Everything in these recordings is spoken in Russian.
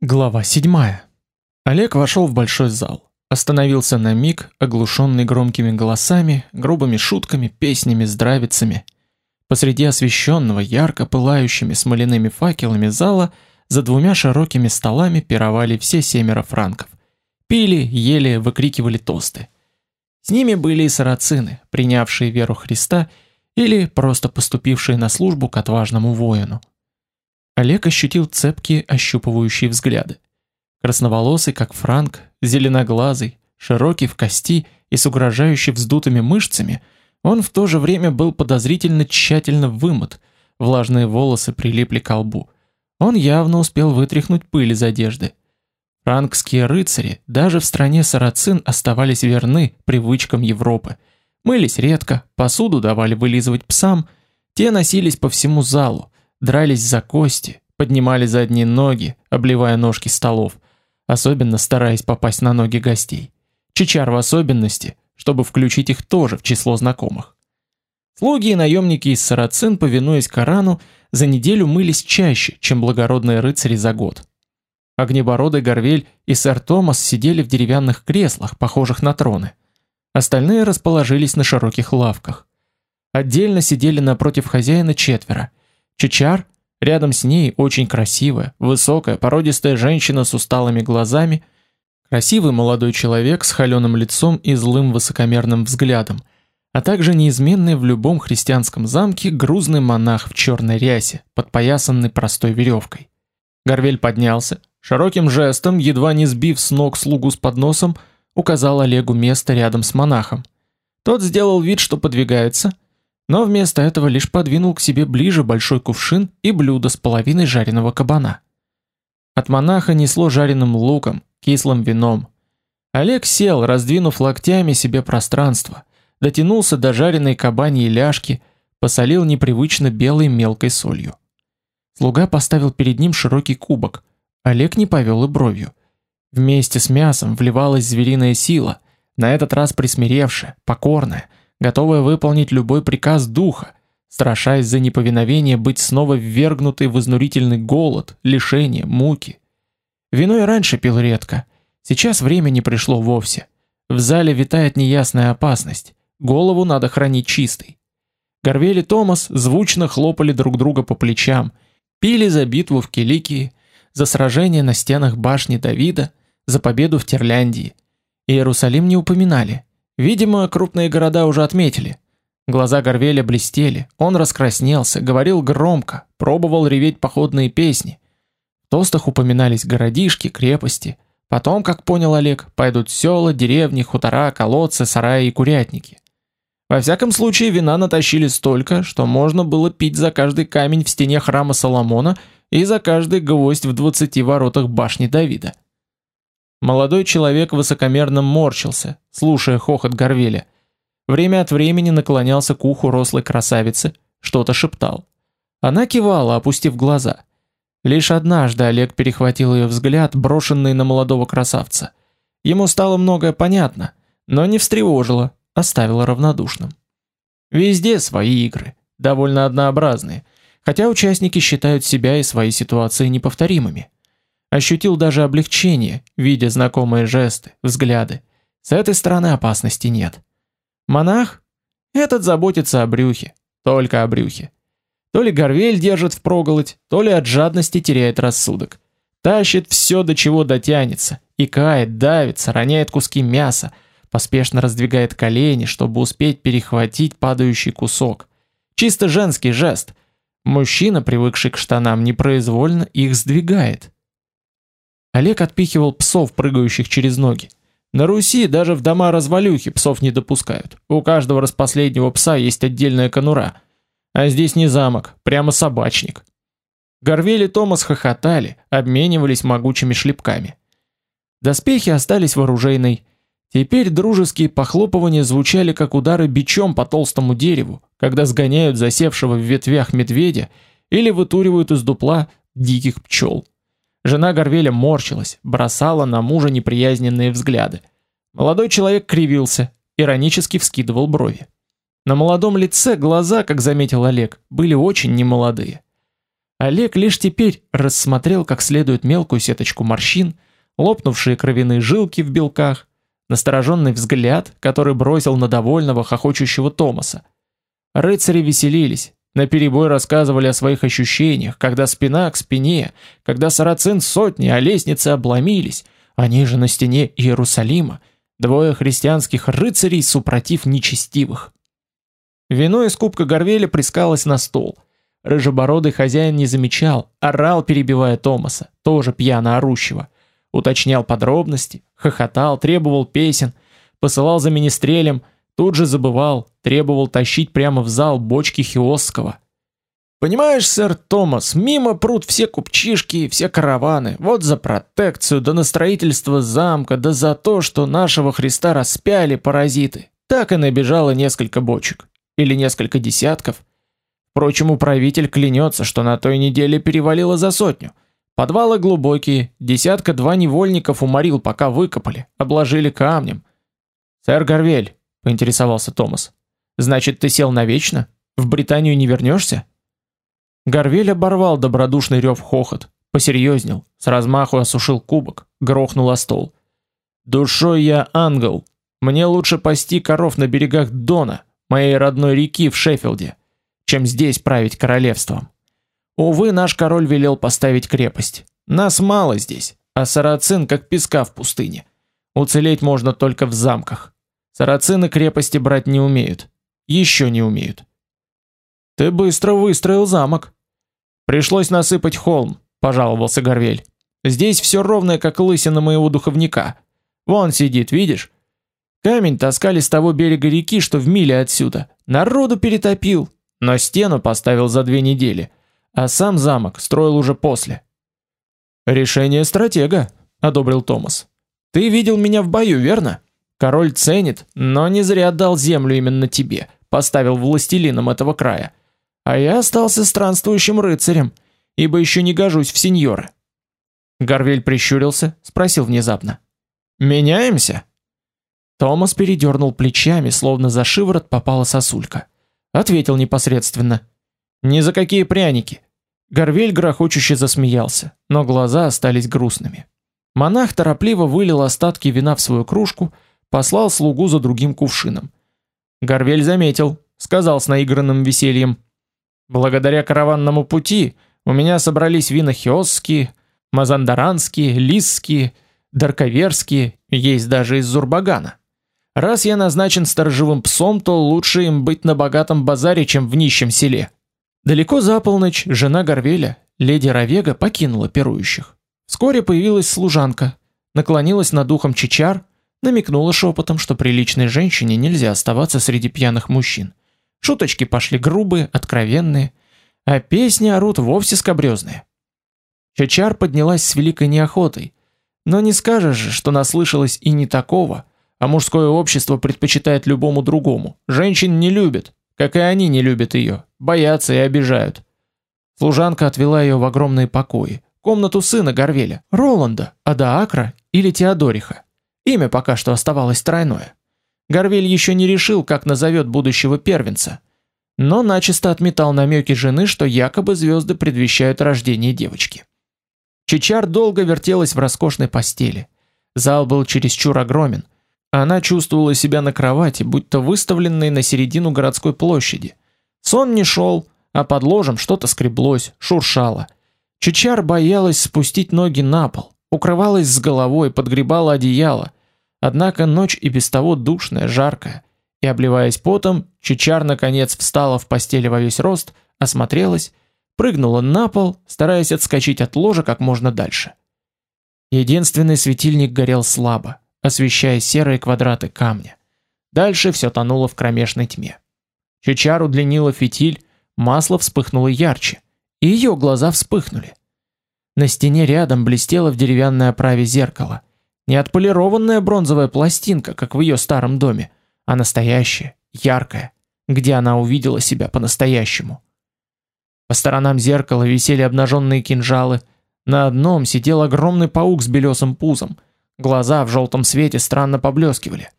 Глава 7. Олег вошел в большой зал. Остановился на миг, оглушенный громкими голосами, грубыми шутками, песнями, здравицами. Посреди освещенного ярко пылающими смоляными факелами зала за двумя широкими столами пировали все семеро франков. Пили, ели, выкрикивали тосты. С ними были и сарацины, принявшие веру Христа или просто поступившие на службу к отважному воину. Олег ощутил цепкие, ощупывающие взгляды. Красноволосый, как Франк, зеленоглазый, широкий в кости и с угрожающе вздутыми мышцами, он в то же время был подозрительно тщательно вымыт, влажные волосы прилипли к лбу. Он явно успел вытряхнуть пыль из одежды. Франкские рыцари даже в стране сарацин оставались верны привычкам Европы. Мылись редко, посуду давали вылизывать псам, те носились по всему залу, дрались за кости, поднимали задние ноги, обливая ножки столов, особенно стараясь попасть на ноги гостей. Чичар в особенности, чтобы включить их тоже в число знакомых. Слуги и наемники из сарацин, повинуясь Корану, за неделю мылись чаще, чем благородные рыцари за год. Огнебородый Горвель и сэр Томас сидели в деревянных креслах, похожих на троны. Остальные расположились на широких лавках. Отдельно сидели напротив хозяина четверо, Чичар, рядом с ней очень красивая, высокая, породистая женщина с усталыми глазами, красивый молодой человек с холеным лицом и злым высокомерным взглядом, а также неизменный в любом христианском замке грузный монах в черной рясе, подпоясанный простой веревкой. Горвель поднялся, широким жестом, едва не сбив с ног слугу с подносом, указал Олегу место рядом с монахом. Тот сделал вид, что подвигается, но вместо этого лишь подвинул к себе ближе большой кувшин и блюдо с половиной жареного кабана. От монаха несло жареным луком, кислым вином. Олег сел, раздвинув локтями себе пространство, дотянулся до жареной кабаньей ляжки, посолил непривычно белой мелкой солью. Слуга поставил перед ним широкий кубок. Олег не повел и бровью. Вместе с мясом вливалась звериная сила, на этот раз присмиревшая, покорная, готовая выполнить любой приказ духа, страшась за неповиновение быть снова ввергнутой в изнурительный голод, лишение, муки. Вино и раньше пил редко, сейчас время не пришло вовсе. В зале витает неясная опасность, голову надо хранить чистой. Горвели Томас звучно хлопали друг друга по плечам, пили за битву в Киликии, за сражение на стенах башни Давида, за победу в Терляндии. Иерусалим не упоминали, Видимо, крупные города уже отметили. Глаза Горвеля блестели, он раскраснелся, говорил громко, пробовал реветь походные песни. В тостах упоминались городишки, крепости. Потом, как понял Олег, пойдут села, деревни, хутора, колодцы, сараи и курятники. Во всяком случае, вина натащили столько, что можно было пить за каждый камень в стене храма Соломона и за каждый гвоздь в двадцати воротах башни Давида. Молодой человек высокомерно морщился, слушая хохот Горвеля. Время от времени наклонялся к уху рослой красавицы, что-то шептал. Она кивала, опустив глаза. Лишь однажды Олег перехватил ее взгляд, брошенный на молодого красавца. Ему стало многое понятно, но не встревожило, оставило равнодушным. Везде свои игры, довольно однообразные, хотя участники считают себя и свои ситуации неповторимыми. Ощутил даже облегчение, видя знакомые жесты, взгляды. С этой стороны опасности нет. Монах? Этот заботится о брюхе, только о брюхе. То ли горвель держит в проголодь, то ли от жадности теряет рассудок. Тащит все, до чего дотянется, и кает, давится, роняет куски мяса, поспешно раздвигает колени, чтобы успеть перехватить падающий кусок. Чисто женский жест. Мужчина, привыкший к штанам, непроизвольно их сдвигает. Олег отпихивал псов, прыгающих через ноги. На Руси даже в дома развалюхи псов не допускают. У каждого распоследнего пса есть отдельная конура. А здесь не замок, прямо собачник. Горвели Томас хохотали, обменивались могучими шлепками. Доспехи остались в. Теперь дружеские похлопывания звучали как удары бичом по толстому дереву, когда сгоняют засевшего в ветвях медведя или вытуривают из дупла диких пчел. Жена Горвеля морщилась, бросала на мужа неприязненные взгляды. Молодой человек кривился, иронически вскидывал брови. На молодом лице глаза, как заметил Олег, были очень немолодые. Олег лишь теперь рассмотрел как следует мелкую сеточку морщин, лопнувшие кровяные жилки в белках, настороженный взгляд, который бросил на довольного хохочущего Томаса. Рыцари веселились, наперебой рассказывали о своих ощущениях, когда спина к спине, когда сарацин сотни, а лестницы обломились, они же на стене Иерусалима, двое христианских рыцарей супротив нечестивых. Вино из кубка горвеля прискалось на стол – Рыжебородый хозяин не замечал, орал, перебивая Томаса, тоже пьяно орущего. Уточнял подробности, хохотал, требовал песен, посылал за министрелем, тут же забывал, требовал тащить прямо в зал бочки Хиосского. Понимаешь, сэр Томас, мимо прут все купчишки, все караваны. Вот за протекцию, да на строительство замка, да за то, что нашего Христа распяли паразиты. Так и набежало несколько бочек или несколько десятков. Впрочем, управитель клянется, что на той неделе перевалило за сотню. Подвалы глубокие, десятка-два невольников уморил, пока выкопали, обложили камнем. «Сэр Горвель», — поинтересовался Томас, — «значит, ты сел навечно? В Британию не вернешься?» Горвель оборвал добродушный рев хохот, посерьезнел, с размаху осушил кубок, грохнул о стол. «Душой я ангел. Мне лучше пасти коров на берегах Дона, моей родной реки в Шеффилде чем здесь править королевством. Увы, наш король велел поставить крепость. Нас мало здесь, а сарацин как песка в пустыне. Уцелеть можно только в замках. Сарацины крепости брать не умеют. Еще не умеют. Ты быстро выстроил замок. Пришлось насыпать холм, пожаловался Горвель. Здесь все ровное, как лысина моего духовника. Вон сидит, видишь? Камень таскали с того берега реки, что в миле отсюда. Народу перетопил, но стену поставил за две недели, а сам замок строил уже после. Решение стратега, одобрил Томас. Ты видел меня в бою, верно? Король ценит, но не зря отдал землю именно тебе, поставил властелином этого края. А я остался странствующим рыцарем, ибо еще не гожусь в сеньоры. Горвель прищурился, спросил внезапно: "Меняемся?" Томас передернул плечами, словно за шиворот попала сосулька. Ответил непосредственно. «Ни за какие пряники!» Горвель грохочуще засмеялся, но глаза остались грустными. Монах торопливо вылил остатки вина в свою кружку, послал слугу за другим кувшином. Горвель заметил, сказал с наигранным весельем. «Благодаря караванному пути у меня собрались вина хиосские, мазандаранские, лисские, дарковерские, есть даже из Зурбагана. Раз я назначен сторожевым псом, то лучше им быть на богатом базаре, чем в нищем селе. Далеко за полночь жена Горвеля, леди Равега, покинула пирующих. Вскоре появилась служанка, наклонилась над ухом Чичар, намекнула шепотом, что приличной женщине нельзя оставаться среди пьяных мужчин. Шуточки пошли грубые, откровенные, а песни орут вовсе скабрёзные. Чичар поднялась с великой неохотой, но не скажешь же, что наслышалась и не такого, а мужское общество предпочитает любому другому. Женщин не любит, как и они не любят ее, боятся и обижают. Служанка отвела ее в огромные покои, комнату сына Горвеля, Роланда, Адаакра или Теодориха. Имя пока что оставалось тройное. Горвель еще не решил, как назовет будущего первенца, но начисто отметал намеки жены, что якобы звезды предвещают рождение девочки. Чичар долго вертелась в роскошной постели. Зал был чересчур огромен – она чувствовала себя на кровати, будто выставленной на середину городской площади. Сон не шел, а под ложем что-то скреблось, шуршало. Чичар боялась спустить ноги на пол, укрывалась с головой, подгребала одеяло. Однако ночь и без того душная, жаркая. И обливаясь потом, Чичар наконец встала в постели во весь рост, осмотрелась, прыгнула на пол, стараясь отскочить от ложа как можно дальше. Единственный светильник горел слабо освещая серые квадраты камня. Дальше все тонуло в кромешной тьме. Чичар удлинила фитиль, масло вспыхнуло ярче, и ее глаза вспыхнули. На стене рядом блестело в деревянной оправе зеркало. Не отполированная бронзовая пластинка, как в ее старом доме, а настоящая, яркая, где она увидела себя по-настоящему. По сторонам зеркала висели обнаженные кинжалы, на одном сидел огромный паук с белесым пузом – Глаза в желтом свете странно поблескивали.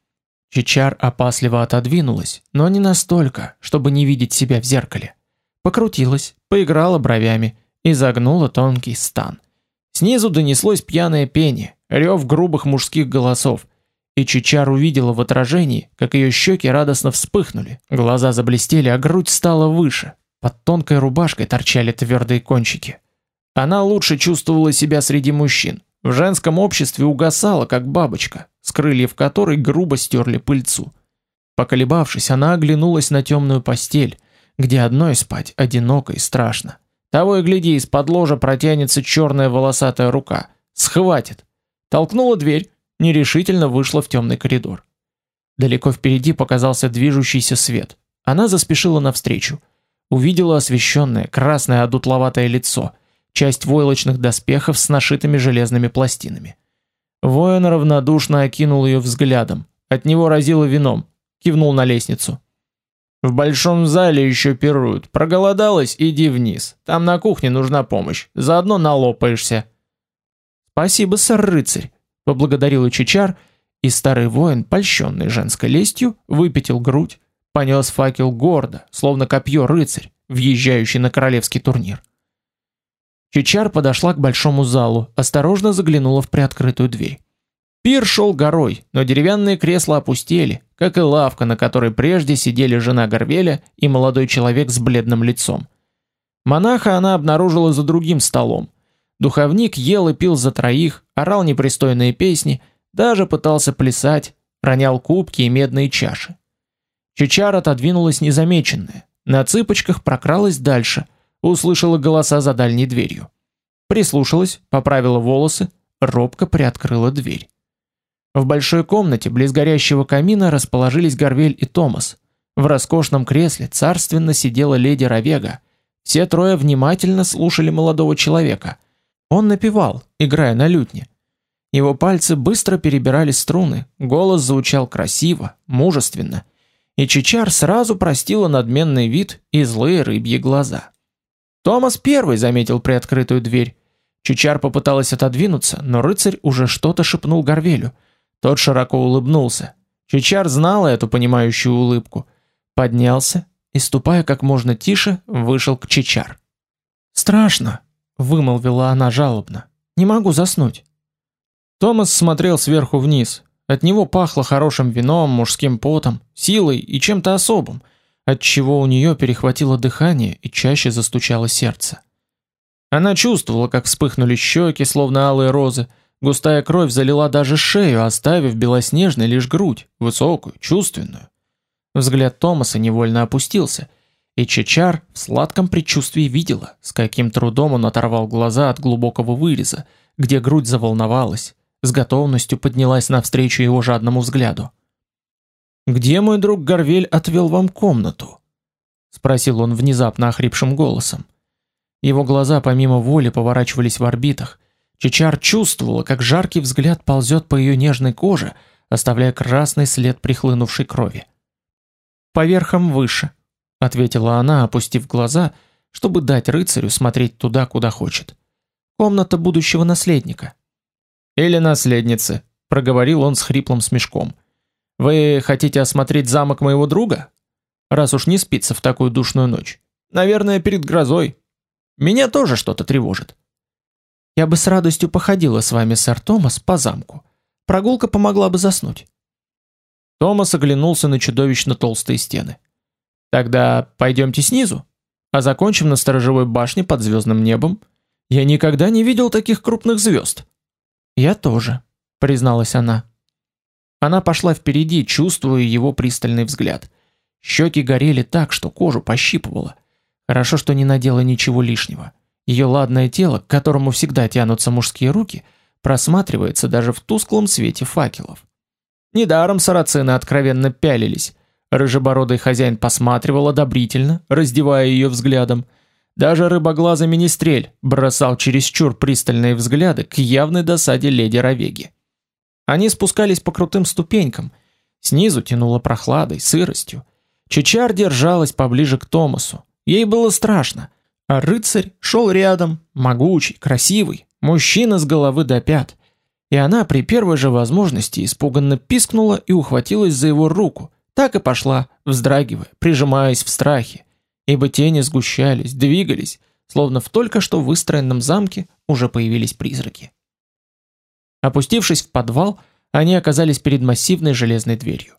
Чичар опасливо отодвинулась, но не настолько, чтобы не видеть себя в зеркале. Покрутилась, поиграла бровями, и загнула тонкий стан. Снизу донеслось пьяное пение, рев грубых мужских голосов, и Чичар увидела в отражении, как ее щеки радостно вспыхнули, глаза заблестели, а грудь стала выше. Под тонкой рубашкой торчали твердые кончики. Она лучше чувствовала себя среди мужчин. В женском обществе угасала, как бабочка, с крыльев которой грубо стерли пыльцу. Поколебавшись, она оглянулась на темную постель, где одной спать одиноко и страшно. Того и гляди, из-под ложа протянется черная волосатая рука. Схватит. Толкнула дверь, нерешительно вышла в темный коридор. Далеко впереди показался движущийся свет. Она заспешила навстречу. Увидела освещенное, красное одутловатое лицо, часть войлочных доспехов с нашитыми железными пластинами. Воин равнодушно окинул ее взглядом. От него разило вином. Кивнул на лестницу. В большом зале еще пируют. Проголодалась, иди вниз. Там на кухне нужна помощь. Заодно налопаешься. Спасибо, сэр-рыцарь, поблагодарил Чичар, и старый воин, польщенный женской лестью, выпятил грудь, понес факел гордо, словно копье рыцарь, въезжающий на королевский турнир. Чичар подошла к большому залу, осторожно заглянула в приоткрытую дверь. Пир шел горой, но деревянные кресла опустели, как и лавка, на которой прежде сидели жена Горвеля и молодой человек с бледным лицом. Монаха она обнаружила за другим столом. Духовник ел и пил за троих, орал непристойные песни, даже пытался плясать, ронял кубки и медные чаши. Чичар отодвинулась незамеченная, на цыпочках прокралась дальше, услышала голоса за дальней дверью. Прислушалась, поправила волосы, робко приоткрыла дверь. В большой комнате близ горящего камина расположились Горвель и Томас. В роскошном кресле царственно сидела леди Равега. Все трое внимательно слушали молодого человека. Он напевал, играя на лютне. Его пальцы быстро перебирали струны, голос звучал красиво, мужественно. И Чичар сразу простила надменный вид и злые рыбьи глаза. Томас первый заметил приоткрытую дверь. Чичар попыталась отодвинуться, но рыцарь уже что-то шепнул Горвелю – тот широко улыбнулся. Чичар знал эту понимающую улыбку. Поднялся и, ступая как можно тише, вышел к Чичар. «Страшно», — вымолвила она жалобно. «Не могу заснуть». Томас смотрел сверху вниз. От него пахло хорошим вином, мужским потом, силой и чем-то особым, от чего у нее перехватило дыхание и чаще застучало сердце. Она чувствовала, как вспыхнули щеки, словно алые розы, Густая кровь залила даже шею, оставив белоснежной лишь грудь, высокую, чувственную. Взгляд Томаса невольно опустился, и Чечар в сладком предчувствии видела, с каким трудом он оторвал глаза от глубокого выреза, где грудь заволновалась, с готовностью поднялась навстречу его жадному взгляду. «Где мой друг Горвель отвел вам комнату?» — спросил он внезапно охрипшим голосом. Его глаза помимо воли поворачивались в орбитах, Чичар чувствовала, как жаркий взгляд ползет по ее нежной коже, оставляя красный след прихлынувшей крови. «Поверхом выше», — ответила она, опустив глаза, чтобы дать рыцарю смотреть туда, куда хочет. «Комната будущего наследника». «Или наследницы», — проговорил он с хриплым смешком. «Вы хотите осмотреть замок моего друга? Раз уж не спится в такую душную ночь. Наверное, перед грозой. Меня тоже что-то тревожит». Я бы с радостью походила с вами, сэр Томас, по замку. Прогулка помогла бы заснуть. Томас оглянулся на чудовищно толстые стены. Тогда пойдемте снизу, а закончим на сторожевой башне под звездным небом. Я никогда не видел таких крупных звезд. Я тоже, призналась она. Она пошла впереди, чувствуя его пристальный взгляд. Щеки горели так, что кожу пощипывало. Хорошо, что не надела ничего лишнего. Ее ладное тело, к которому всегда тянутся мужские руки, просматривается даже в тусклом свете факелов. Недаром сарацины откровенно пялились. Рыжебородый хозяин посматривал одобрительно, раздевая ее взглядом. Даже рыбоглазый министрель бросал чересчур пристальные взгляды к явной досаде леди Равеги. Они спускались по крутым ступенькам. Снизу тянуло прохладой, сыростью. Чичар держалась поближе к Томасу. Ей было страшно. А рыцарь шел рядом, могучий, красивый, мужчина с головы до пят. И она при первой же возможности испуганно пискнула и ухватилась за его руку, так и пошла, вздрагивая, прижимаясь в страхе, ибо тени сгущались, двигались, словно в только что выстроенном замке уже появились призраки. Опустившись в подвал, они оказались перед массивной железной дверью.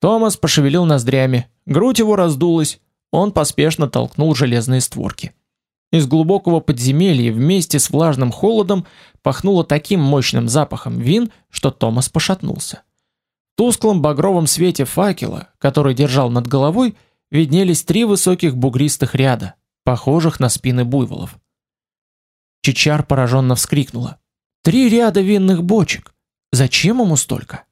Томас пошевелил ноздрями, грудь его раздулась, он поспешно толкнул железные створки. Из глубокого подземелья вместе с влажным холодом пахнуло таким мощным запахом вин, что Томас пошатнулся. Тусклом багровом свете факела, который держал над головой, виднелись три высоких бугристых ряда, похожих на спины буйволов. Чичар пораженно вскрикнула. «Три ряда винных бочек! Зачем ему столько?»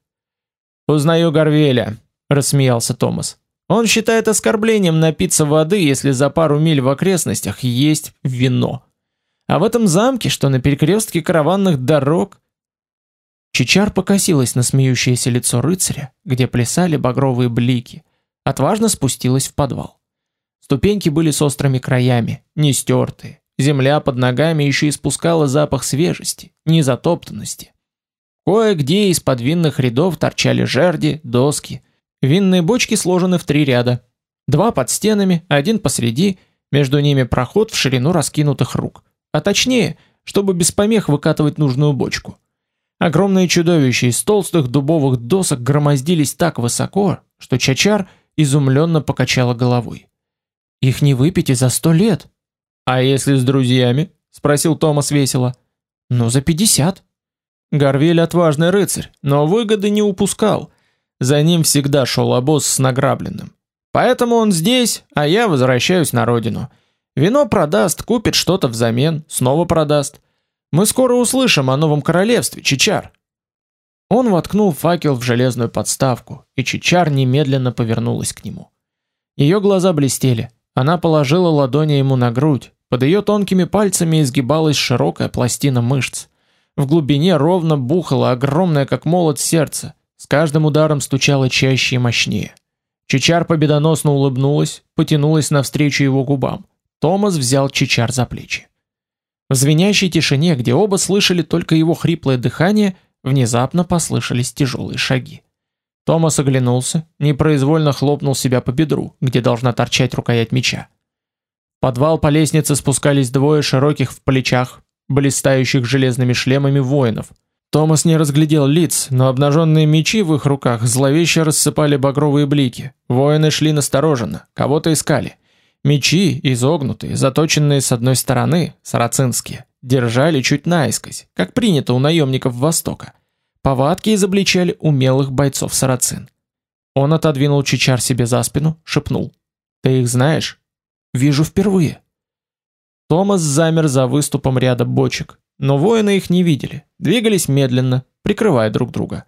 «Узнаю Горвеля», — рассмеялся Томас. Он считает оскорблением напиться воды, если за пару миль в окрестностях есть вино. А в этом замке, что на перекрестке караванных дорог... Чичар покосилась на смеющееся лицо рыцаря, где плясали багровые блики, отважно спустилась в подвал. Ступеньки были с острыми краями, не стертые. Земля под ногами еще испускала запах свежести, незатоптанности. Кое-где из-под винных рядов торчали жерди, доски — Винные бочки сложены в три ряда. Два под стенами, один посреди, между ними проход в ширину раскинутых рук. А точнее, чтобы без помех выкатывать нужную бочку. Огромные чудовища из толстых дубовых досок громоздились так высоко, что Чачар изумленно покачала головой. Их не выпить и за сто лет. А если с друзьями? спросил Томас весело. Ну за пятьдесят. Горвель отважный рыцарь, но выгоды не упускал. За ним всегда шел обоз с награбленным. Поэтому он здесь, а я возвращаюсь на родину. Вино продаст, купит что-то взамен, снова продаст. Мы скоро услышим о новом королевстве, Чичар. Он воткнул факел в железную подставку, и Чичар немедленно повернулась к нему. Ее глаза блестели. Она положила ладони ему на грудь. Под ее тонкими пальцами изгибалась широкая пластина мышц. В глубине ровно бухало огромное, как молот, сердце. С каждым ударом стучало чаще и мощнее. Чичар победоносно улыбнулась, потянулась навстречу его губам. Томас взял Чичар за плечи. В звенящей тишине, где оба слышали только его хриплое дыхание, внезапно послышались тяжелые шаги. Томас оглянулся, непроизвольно хлопнул себя по бедру, где должна торчать рукоять меча. В подвал по лестнице спускались двое широких в плечах, блистающих железными шлемами воинов – Томас не разглядел лиц, но обнаженные мечи в их руках зловеще рассыпали багровые блики. Воины шли настороженно, кого-то искали. Мечи, изогнутые, заточенные с одной стороны, сарацинские, держали чуть наискось, как принято у наемников Востока. Повадки изобличали умелых бойцов сарацин. Он отодвинул чичар себе за спину, шепнул. «Ты их знаешь?» «Вижу впервые». Томас замер за выступом ряда бочек, но воины их не видели, двигались медленно, прикрывая друг друга.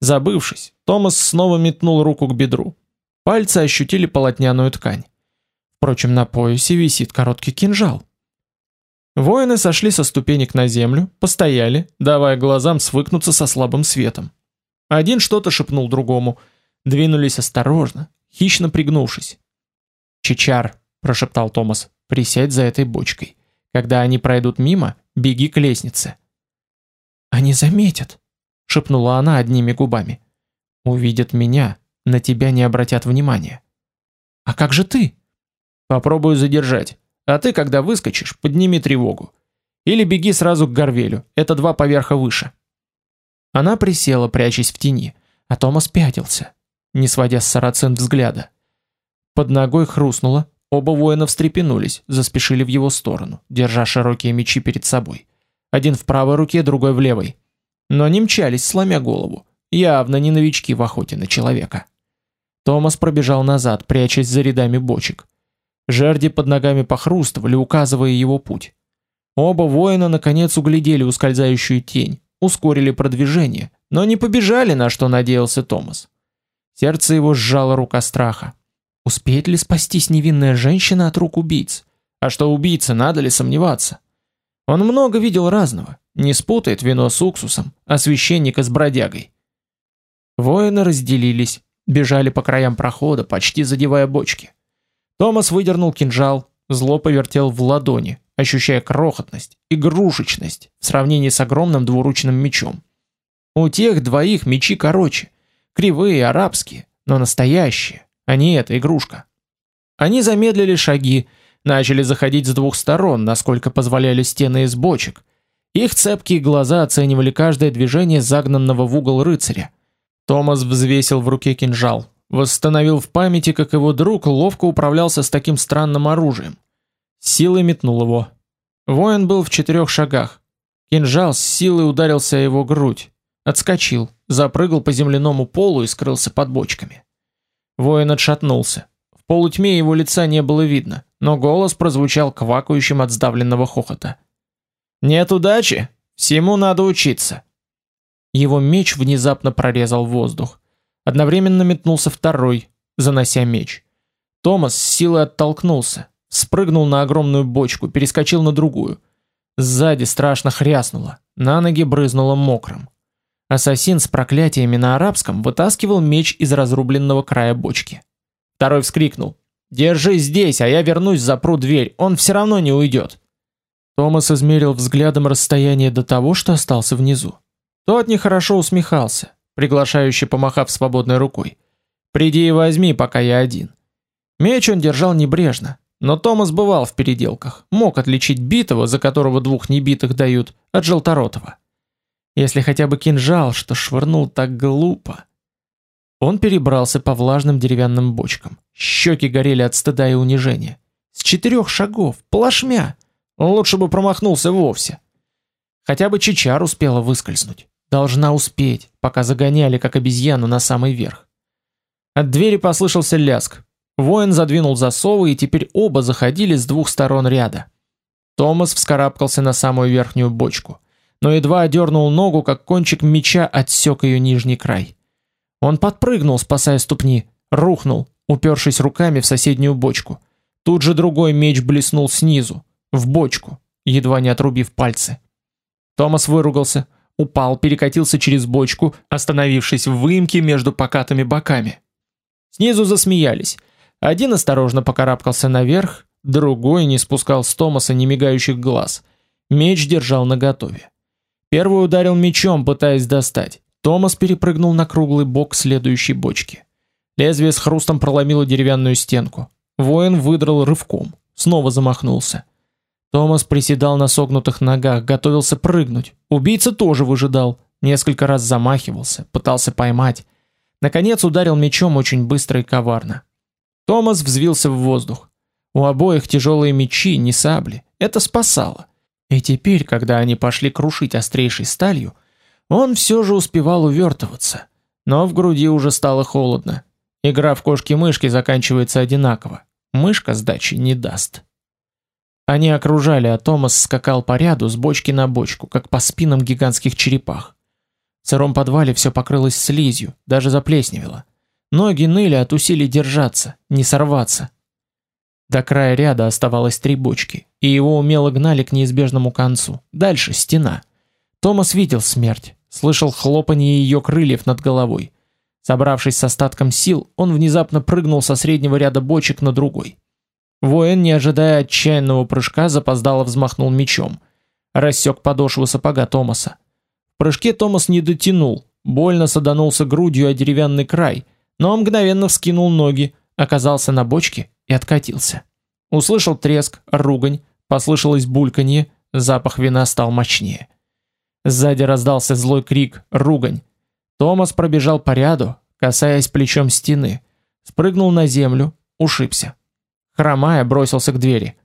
Забывшись, Томас снова метнул руку к бедру. Пальцы ощутили полотняную ткань. Впрочем, на поясе висит короткий кинжал. Воины сошли со ступенек на землю, постояли, давая глазам свыкнуться со слабым светом. Один что-то шепнул другому, двинулись осторожно, хищно пригнувшись. "Чичар", прошептал Томас. "Присядь за этой бочкой. Когда они пройдут мимо, беги к лестнице. Они заметят, шепнула она одними губами. Увидят меня, на тебя не обратят внимания. А как же ты? Попробую задержать. А ты, когда выскочишь, подними тревогу. Или беги сразу к Горвелю. Это два поверха выше. Она присела, прячась в тени, а Томас пятился, не сводя с сарацин взгляда. Под ногой хрустнуло, Оба воина встрепенулись, заспешили в его сторону, держа широкие мечи перед собой. Один в правой руке, другой в левой. Но не мчались, сломя голову. Явно не новички в охоте на человека. Томас пробежал назад, прячась за рядами бочек. Жерди под ногами похрустывали, указывая его путь. Оба воина наконец углядели ускользающую тень, ускорили продвижение, но не побежали, на что надеялся Томас. Сердце его сжало рука страха. Успеет ли спастись невинная женщина от рук убийц? А что убийца, надо ли сомневаться? Он много видел разного, не спутает вино с уксусом, а священника с бродягой. Воины разделились, бежали по краям прохода, почти задевая бочки. Томас выдернул кинжал, зло повертел в ладони, ощущая крохотность, игрушечность в сравнении с огромным двуручным мечом. У тех двоих мечи короче, кривые, арабские, но настоящие, а не эта игрушка. Они замедлили шаги, начали заходить с двух сторон, насколько позволяли стены из бочек. Их цепкие глаза оценивали каждое движение загнанного в угол рыцаря. Томас взвесил в руке кинжал, восстановил в памяти, как его друг ловко управлялся с таким странным оружием. Силой метнул его. Воин был в четырех шагах. Кинжал с силой ударился о его грудь. Отскочил, запрыгал по земляному полу и скрылся под бочками. Воин отшатнулся. В полутьме его лица не было видно, но голос прозвучал квакающим от сдавленного хохота. «Нет удачи? Всему надо учиться!» Его меч внезапно прорезал воздух. Одновременно метнулся второй, занося меч. Томас с силой оттолкнулся, спрыгнул на огромную бочку, перескочил на другую. Сзади страшно хряснуло, на ноги брызнуло мокрым. Ассасин с проклятиями на арабском вытаскивал меч из разрубленного края бочки. Второй вскрикнул: "Держи здесь, а я вернусь, запру дверь. Он все равно не уйдет". Томас измерил взглядом расстояние до того, что остался внизу. Тот нехорошо усмехался, приглашающе помахав свободной рукой. «Приди и возьми, пока я один». Меч он держал небрежно, но Томас бывал в переделках, мог отличить битого, за которого двух небитых дают, от желторотого. Если хотя бы кинжал, что швырнул так глупо. Он перебрался по влажным деревянным бочкам. Щеки горели от стыда и унижения. С четырех шагов, плашмя. Лучше бы промахнулся вовсе. Хотя бы Чичар успела выскользнуть. Должна успеть, пока загоняли как обезьяну на самый верх. От двери послышался ляск. Воин задвинул засовы, и теперь оба заходили с двух сторон ряда. Томас вскарабкался на самую верхнюю бочку, но едва одернул ногу, как кончик меча отсек ее нижний край. Он подпрыгнул, спасая ступни, рухнул, упершись руками в соседнюю бочку. Тут же другой меч блеснул снизу, в бочку, едва не отрубив пальцы. Томас выругался, упал, перекатился через бочку, остановившись в выемке между покатыми боками. Снизу засмеялись. Один осторожно покарабкался наверх, другой не спускал с Томаса немигающих глаз. Меч держал наготове. Первый ударил мечом, пытаясь достать. Томас перепрыгнул на круглый бок следующей бочки. Лезвие с хрустом проломило деревянную стенку. Воин выдрал рывком, снова замахнулся. Томас приседал на согнутых ногах, готовился прыгнуть. Убийца тоже выжидал, несколько раз замахивался, пытался поймать. Наконец ударил мечом очень быстро и коварно. Томас взвился в воздух. У обоих тяжелые мечи, не сабли. Это спасало. И теперь, когда они пошли крушить острейшей сталью, он все же успевал увертываться. Но в груди уже стало холодно. Игра в кошки-мышки заканчивается одинаково. Мышка сдачи не даст. Они окружали, а Томас скакал по ряду с бочки на бочку, как по спинам гигантских черепах. В сыром подвале все покрылось слизью, даже заплесневело. Ноги ныли от усилий держаться, не сорваться. До края ряда оставалось три бочки, и его умело гнали к неизбежному концу. Дальше стена. Томас видел смерть, слышал хлопанье ее крыльев над головой. Собравшись с остатком сил, он внезапно прыгнул со среднего ряда бочек на другой. Воин, не ожидая отчаянного прыжка, запоздало взмахнул мечом. Рассек подошву сапога Томаса. В прыжке Томас не дотянул, больно саданулся грудью о деревянный край, но мгновенно вскинул ноги, оказался на бочке и откатился. Услышал треск, ругань, послышалось бульканье, запах вина стал мощнее. Сзади раздался злой крик, ругань. Томас пробежал по ряду, касаясь плечом стены, спрыгнул на землю, ушибся. Хромая бросился к двери.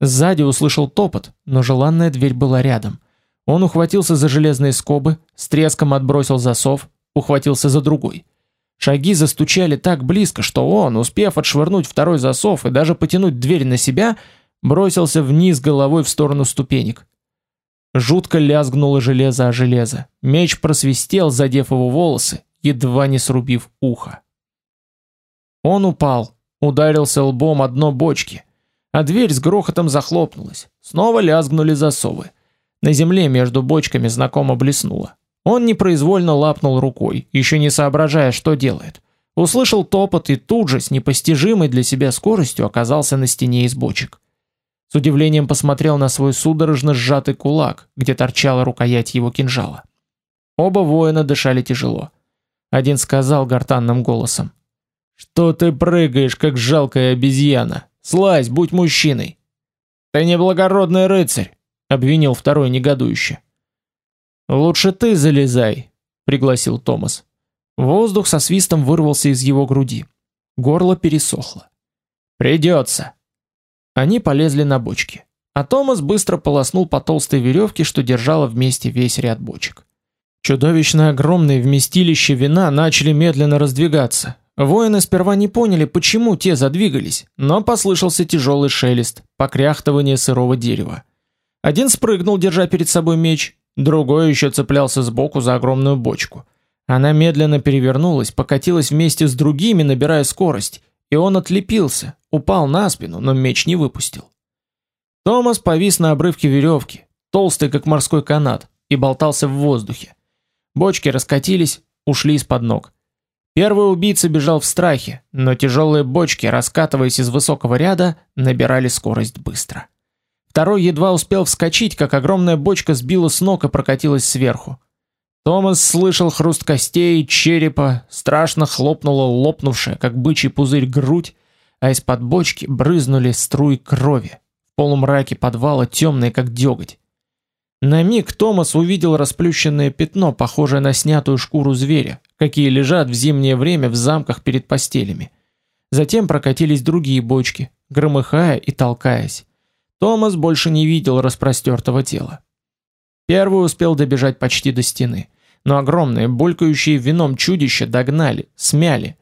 Сзади услышал топот, но желанная дверь была рядом. Он ухватился за железные скобы, с треском отбросил засов, ухватился за другой. Шаги застучали так близко, что он, успев отшвырнуть второй засов и даже потянуть дверь на себя, бросился вниз головой в сторону ступенек. Жутко лязгнуло железо о железо. Меч просвистел, задев его волосы, едва не срубив ухо. Он упал, Ударился лбом о дно бочки, а дверь с грохотом захлопнулась. Снова лязгнули засовы. На земле между бочками знакомо блеснуло. Он непроизвольно лапнул рукой, еще не соображая, что делает. Услышал топот и тут же с непостижимой для себя скоростью оказался на стене из бочек. С удивлением посмотрел на свой судорожно сжатый кулак, где торчала рукоять его кинжала. Оба воина дышали тяжело. Один сказал гортанным голосом: что ты прыгаешь, как жалкая обезьяна? Слазь, будь мужчиной!» «Ты не благородный рыцарь!» — обвинил второй негодующе. «Лучше ты залезай», — пригласил Томас. Воздух со свистом вырвался из его груди. Горло пересохло. «Придется!» Они полезли на бочки. А Томас быстро полоснул по толстой веревке, что держала вместе весь ряд бочек. Чудовищно огромные вместилища вина начали медленно раздвигаться. Воины сперва не поняли, почему те задвигались, но послышался тяжелый шелест, покряхтывание сырого дерева. Один спрыгнул, держа перед собой меч, другой еще цеплялся сбоку за огромную бочку. Она медленно перевернулась, покатилась вместе с другими, набирая скорость, и он отлепился, упал на спину, но меч не выпустил. Томас повис на обрывке веревки, толстый как морской канат, и болтался в воздухе. Бочки раскатились, ушли из-под ног. Первый убийца бежал в страхе, но тяжелые бочки, раскатываясь из высокого ряда, набирали скорость быстро. Второй едва успел вскочить, как огромная бочка сбила с ног и прокатилась сверху. Томас слышал хруст костей, черепа, страшно хлопнула лопнувшая, как бычий пузырь, грудь, а из-под бочки брызнули струи крови полумраке подвала темные, как деготь. На миг Томас увидел расплющенное пятно, похожее на снятую шкуру зверя, какие лежат в зимнее время в замках перед постелями. Затем прокатились другие бочки, громыхая и толкаясь. Томас больше не видел распростертого тела. Первый успел добежать почти до стены, но огромные, булькающие вином чудища догнали, смяли.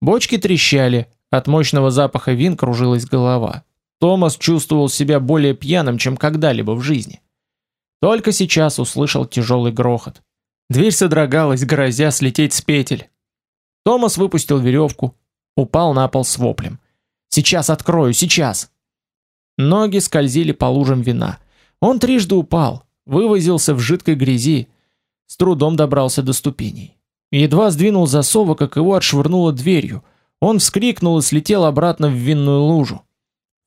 Бочки трещали, от мощного запаха вин кружилась голова. Томас чувствовал себя более пьяным, чем когда-либо в жизни. Только сейчас услышал тяжелый грохот. Дверь содрогалась, грозя слететь с петель. Томас выпустил веревку, упал на пол с воплем. «Сейчас открою, сейчас!» Ноги скользили по лужам вина. Он трижды упал, вывозился в жидкой грязи, с трудом добрался до ступеней. Едва сдвинул засов, как его отшвырнуло дверью. Он вскрикнул и слетел обратно в винную лужу.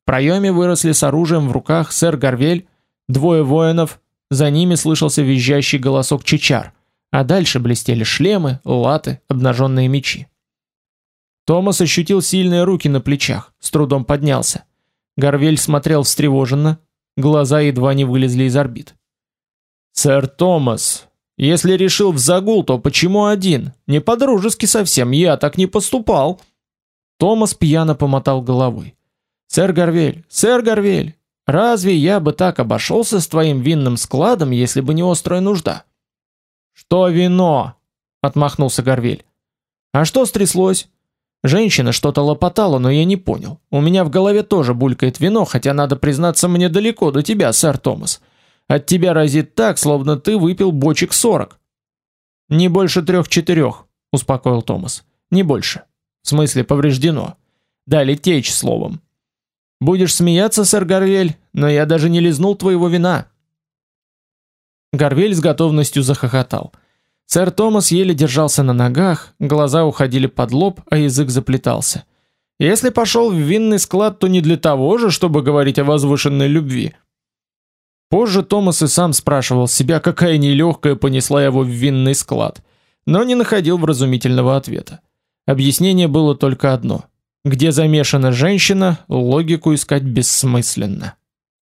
В проеме выросли с оружием в руках сэр Горвель, двое воинов, за ними слышался визжащий голосок чичар, а дальше блестели шлемы, латы, обнаженные мечи. Томас ощутил сильные руки на плечах, с трудом поднялся. Горвель смотрел встревоженно, глаза едва не вылезли из орбит. «Сэр Томас, если решил в загул, то почему один? Не по-дружески совсем, я так не поступал!» Томас пьяно помотал головой. Сэр Горвель, сэр Горвель, разве я бы так обошелся с твоим винным складом, если бы не острая нужда? Что вино? отмахнулся Горвель. А что стряслось? Женщина что-то лопотала, но я не понял. У меня в голове тоже булькает вино, хотя надо признаться, мне далеко до тебя, сэр Томас. От тебя разит так, словно ты выпил бочек сорок. Не больше трех-четырех, успокоил Томас. Не больше. В смысле повреждено. Дали течь словом. Будешь смеяться, сэр Гарвель, но я даже не лизнул твоего вина. Гарвель с готовностью захохотал. Сэр Томас еле держался на ногах, глаза уходили под лоб, а язык заплетался. Если пошел в винный склад, то не для того же, чтобы говорить о возвышенной любви. Позже Томас и сам спрашивал себя, какая нелегкая понесла его в винный склад, но не находил вразумительного ответа. Объяснение было только одно: где замешана женщина, логику искать бессмысленно.